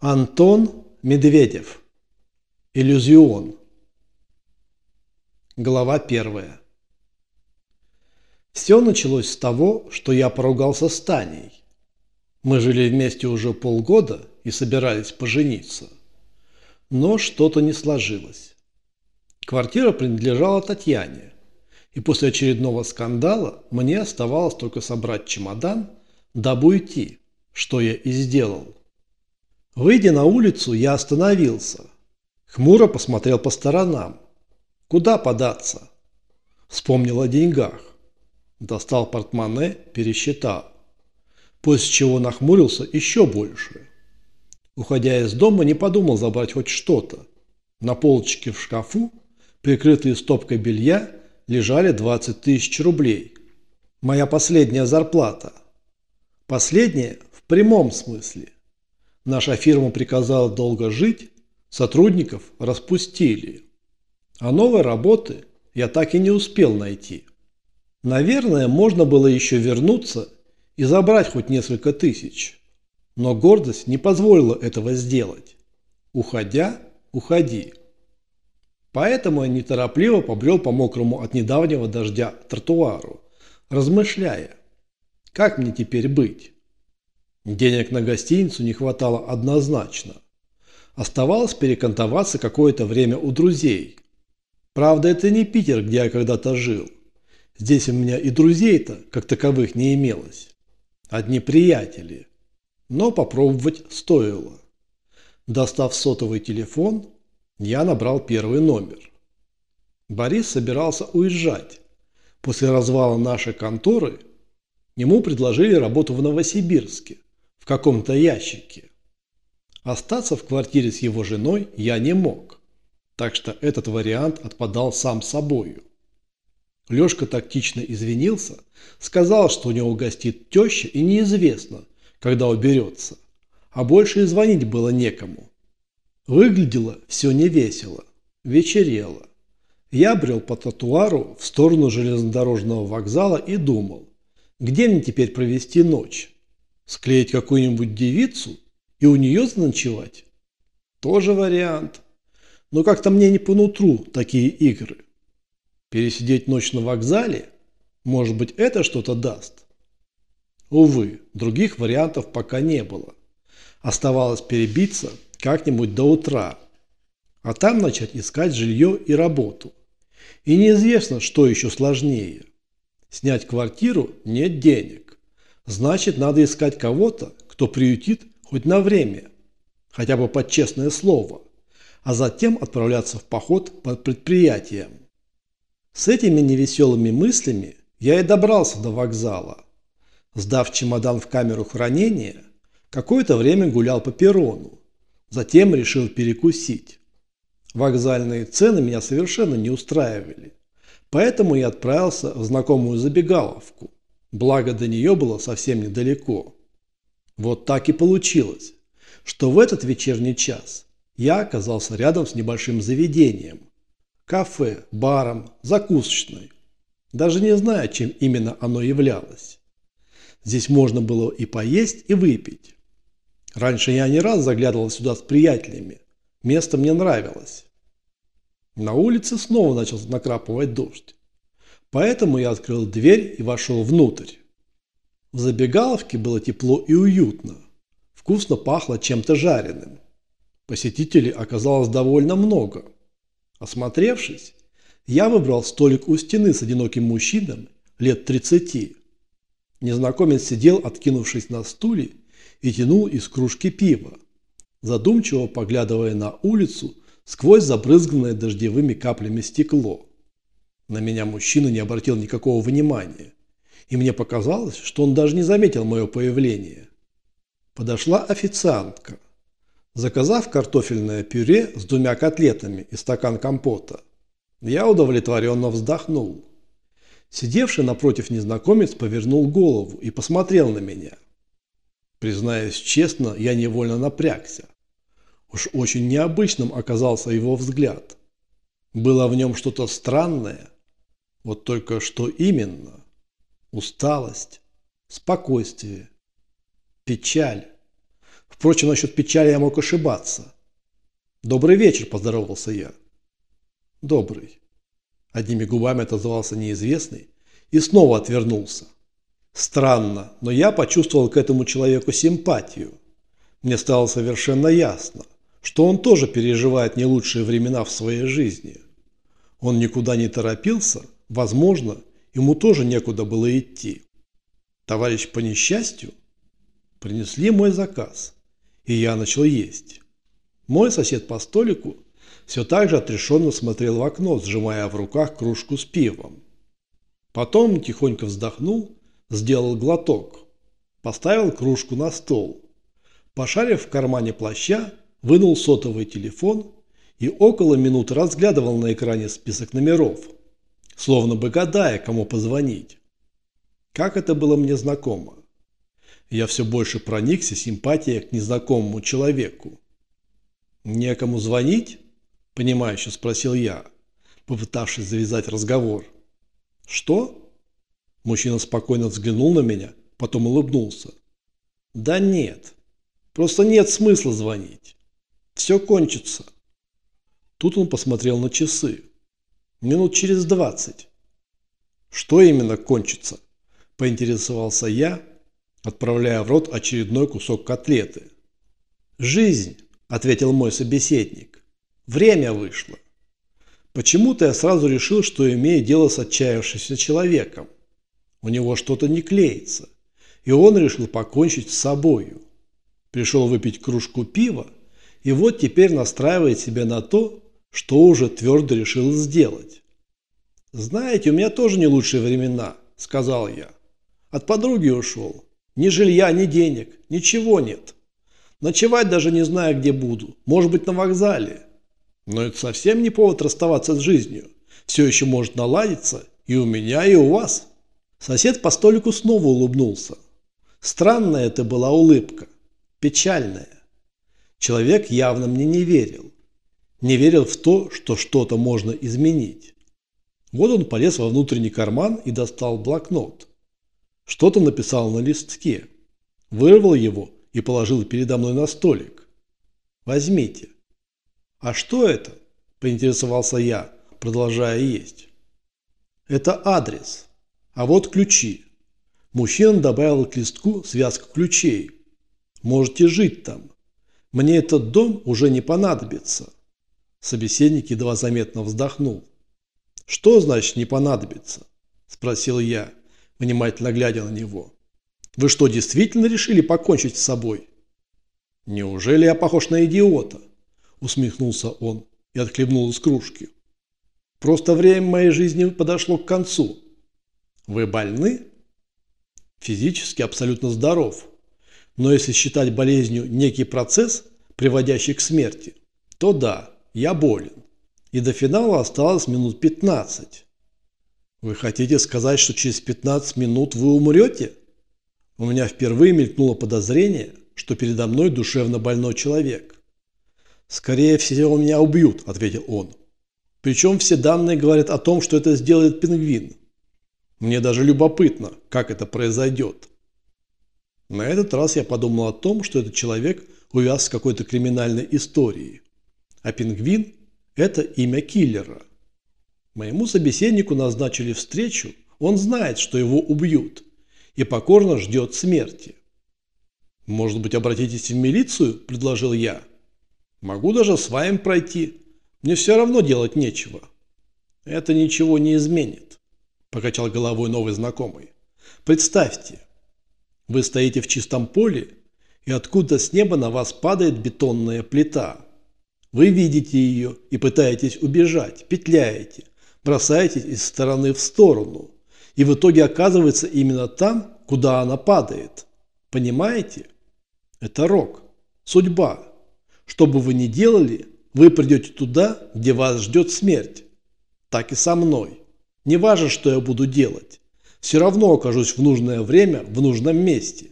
Антон Медведев. Иллюзион. Глава первая. Все началось с того, что я поругался с Таней. Мы жили вместе уже полгода и собирались пожениться. Но что-то не сложилось. Квартира принадлежала Татьяне. И после очередного скандала мне оставалось только собрать чемодан, дабы уйти, что я и сделал. Выйдя на улицу, я остановился. Хмуро посмотрел по сторонам. Куда податься? Вспомнил о деньгах. Достал портмоне, пересчитал. После чего нахмурился еще больше. Уходя из дома, не подумал забрать хоть что-то. На полочке в шкафу, прикрытые стопкой белья, лежали 20 тысяч рублей. Моя последняя зарплата. Последняя в прямом смысле. Наша фирма приказала долго жить, сотрудников распустили. А новой работы я так и не успел найти. Наверное, можно было еще вернуться и забрать хоть несколько тысяч. Но гордость не позволила этого сделать. Уходя, уходи. Поэтому я неторопливо побрел по мокрому от недавнего дождя тротуару, размышляя, как мне теперь быть. Денег на гостиницу не хватало однозначно. Оставалось перекантоваться какое-то время у друзей. Правда, это не Питер, где я когда-то жил. Здесь у меня и друзей-то, как таковых, не имелось. Одни приятели. Но попробовать стоило. Достав сотовый телефон, я набрал первый номер. Борис собирался уезжать. После развала нашей конторы ему предложили работу в Новосибирске каком-то ящике. Остаться в квартире с его женой я не мог, так что этот вариант отпадал сам собою. Лёшка тактично извинился, сказал, что у него гостит теща и неизвестно, когда уберется, а больше и звонить было некому. Выглядело все невесело, вечерело. Я брел по тротуару в сторону железнодорожного вокзала и думал, где мне теперь провести ночь. Склеить какую-нибудь девицу и у нее заночевать? Тоже вариант. Но как-то мне не по нутру такие игры. Пересидеть ночь на вокзале? Может быть, это что-то даст? Увы, других вариантов пока не было. Оставалось перебиться как-нибудь до утра, а там начать искать жилье и работу. И неизвестно, что еще сложнее. Снять квартиру нет денег. Значит, надо искать кого-то, кто приютит хоть на время, хотя бы под честное слово, а затем отправляться в поход под предприятием. С этими невеселыми мыслями я и добрался до вокзала. Сдав чемодан в камеру хранения, какое-то время гулял по перрону, затем решил перекусить. Вокзальные цены меня совершенно не устраивали, поэтому я отправился в знакомую забегаловку, Благо до нее было совсем недалеко. Вот так и получилось, что в этот вечерний час я оказался рядом с небольшим заведением. Кафе, баром, закусочной. Даже не зная, чем именно оно являлось. Здесь можно было и поесть, и выпить. Раньше я не раз заглядывал сюда с приятелями. Место мне нравилось. На улице снова начал накрапывать дождь. Поэтому я открыл дверь и вошел внутрь. В забегаловке было тепло и уютно. Вкусно пахло чем-то жареным. Посетителей оказалось довольно много. Осмотревшись, я выбрал столик у стены с одиноким мужчиной лет 30. Незнакомец сидел, откинувшись на стуле, и тянул из кружки пива, задумчиво поглядывая на улицу сквозь забрызганное дождевыми каплями стекло. На меня мужчина не обратил никакого внимания, и мне показалось, что он даже не заметил мое появление. Подошла официантка. Заказав картофельное пюре с двумя котлетами и стакан компота, я удовлетворенно вздохнул. Сидевший напротив незнакомец повернул голову и посмотрел на меня. Признаюсь честно, я невольно напрягся. Уж очень необычным оказался его взгляд. Было в нем что-то странное, вот только что именно? Усталость, спокойствие, печаль. Впрочем, насчет печали я мог ошибаться. «Добрый вечер», – поздоровался я. «Добрый». Одними губами отозвался неизвестный и снова отвернулся. Странно, но я почувствовал к этому человеку симпатию. Мне стало совершенно ясно, что он тоже переживает не лучшие времена в своей жизни. Он никуда не торопился, возможно, ему тоже некуда было идти. Товарищ по несчастью принесли мой заказ, и я начал есть. Мой сосед по столику все так же отрешенно смотрел в окно, сжимая в руках кружку с пивом. Потом тихонько вздохнул, сделал глоток, поставил кружку на стол. Пошарив в кармане плаща, вынул сотовый телефон и около минуты разглядывал на экране список номеров, словно бы гадая, кому позвонить. Как это было мне знакомо. Я все больше проникся симпатией к незнакомому человеку. «Некому звонить?» – понимающе спросил я, попытавшись завязать разговор. «Что?» Мужчина спокойно взглянул на меня, потом улыбнулся. «Да нет, просто нет смысла звонить. Все кончится». Тут он посмотрел на часы. Минут через двадцать. «Что именно кончится?» – поинтересовался я, отправляя в рот очередной кусок котлеты. «Жизнь», – ответил мой собеседник. «Время вышло». Почему-то я сразу решил, что имею дело с отчаявшимся человеком. У него что-то не клеится, и он решил покончить с собою. Пришел выпить кружку пива, и вот теперь настраивает себя на то, что уже твердо решил сделать. «Знаете, у меня тоже не лучшие времена», – сказал я. «От подруги ушел. Ни жилья, ни денег, ничего нет. Ночевать даже не знаю, где буду. Может быть, на вокзале. Но это совсем не повод расставаться с жизнью. Все еще может наладиться и у меня, и у вас». Сосед по столику снова улыбнулся. Странная это была улыбка. Печальная. Человек явно мне не верил не верил в то, что что-то можно изменить. Вот он полез во внутренний карман и достал блокнот. Что-то написал на листке. Вырвал его и положил передо мной на столик. «Возьмите». «А что это?» – поинтересовался я, продолжая есть. «Это адрес. А вот ключи». Мужчина добавил к листку связку ключей. «Можете жить там. Мне этот дом уже не понадобится». Собеседник едва заметно вздохнул. «Что значит не понадобится?» – спросил я, внимательно глядя на него. «Вы что, действительно решили покончить с собой?» «Неужели я похож на идиота?» – усмехнулся он и отхлебнул из кружки. «Просто время моей жизни подошло к концу. Вы больны?» «Физически абсолютно здоров. Но если считать болезнью некий процесс, приводящий к смерти, то да, я болен. И до финала осталось минут 15. Вы хотите сказать, что через 15 минут вы умрете? У меня впервые мелькнуло подозрение, что передо мной душевно больной человек. «Скорее всего, меня убьют», – ответил он. «Причем все данные говорят о том, что это сделает пингвин. Мне даже любопытно, как это произойдет». На этот раз я подумал о том, что этот человек увяз с какой-то криминальной историей. А пингвин – это имя киллера. Моему собеседнику назначили встречу, он знает, что его убьют, и покорно ждет смерти. «Может быть, обратитесь в милицию?» – предложил я. «Могу даже с вами пройти. Мне все равно делать нечего». «Это ничего не изменит», – покачал головой новый знакомый. «Представьте, вы стоите в чистом поле, и откуда с неба на вас падает бетонная плита. Вы видите ее и пытаетесь убежать, петляете, бросаетесь из стороны в сторону, и в итоге оказывается именно там, куда она падает. Понимаете? Это рок, судьба. Что бы вы ни делали, вы придете туда, где вас ждет смерть. Так и со мной. Не важно, что я буду делать. Все равно окажусь в нужное время, в нужном месте.